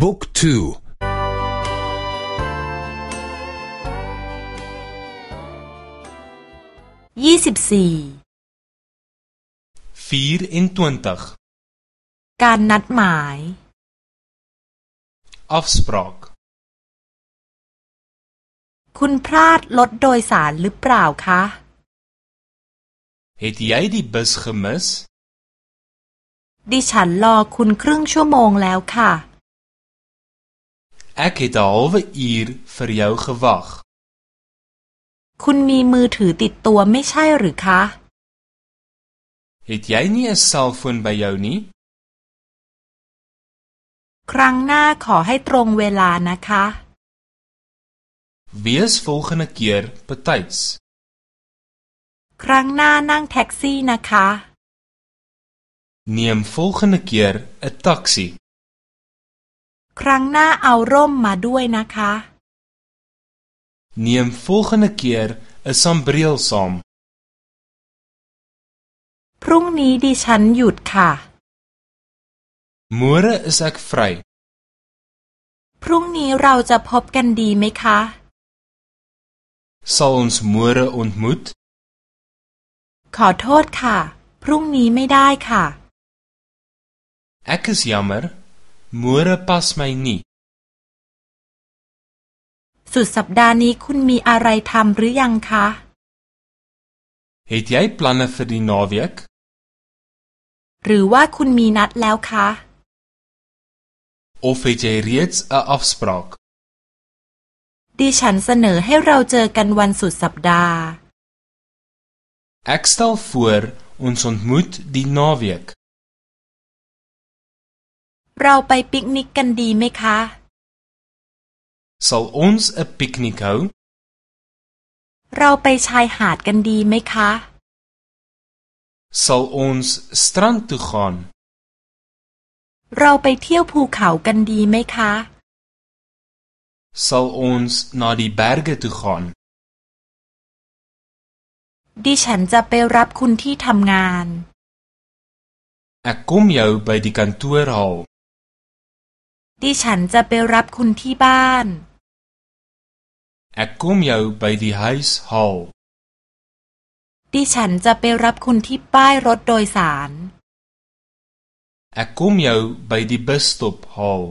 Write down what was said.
บุ๊กทูยี่สิบสี่การนัดหมาย afspraak คุณพลาดรถโดยสารหรือเปล่าคะ Het jy die bus gemis? ดิฉันรอคุณครึ่งชั่วโมงแล้วค่ะ Ek het 'n halwe uur vir jou gewag. คุณมีมือถือติดตัวไม่ใช่หรือคะ Het jy nie 'n selfoon by jou nie? ครั้งหน้าขอให้ตรงเวลานะคะ Wees volgende keer betyds. ครั้งหน้านั่งแท็กซี่นะคะ Neem volgende keer 'n taxi. ครั้งหน้าเอาร่มมาด้วยนะคะ Neem volgende keer 'n sambreel saam. พรุ่งนี้ดิฉันหยุดค่ะ Môre is ek vry. พรุ่งนี้เราจะพบกันดีไหมคะ Sal ons môre ontmoet? ขอโทษค่ะ พรุ่งนี้ไม่ได้ค่ะ Ek is jammer. Môre pas my nie. สุดสัปดาห์นี้คุณมีอะไรทำหรือยังคะ Het jy planne vir die naweek? หรือว่าคุณมีนัดแล้วคะ Of het jy reeds 'n afspraak? ดิฉันเสนอให้เราเจอกันวันสุดสัปดาห์ Ek stel voor ons ontmoet die naweek. เราไปปิกนิกกันดีไหมคะ Sal ons 'n piknik hou? เราไปชายหาดกันดีไหมคะ Sal ons strand toe gaan? เราไปเที่ยวภูเขากันดีไหมคะ Sal ons na die berge toe gaan? ดิฉันจะไปรับคุณที่ทำงาน Ek kom jou by die kantoor haal. ดิฉันจะไปรับคุณที่บ้าน Ek kom jou by die huis haal. ดิฉันจะไปรับคุณที่ป้ายรถโดยสาร Ek kom jou by die busstop haal.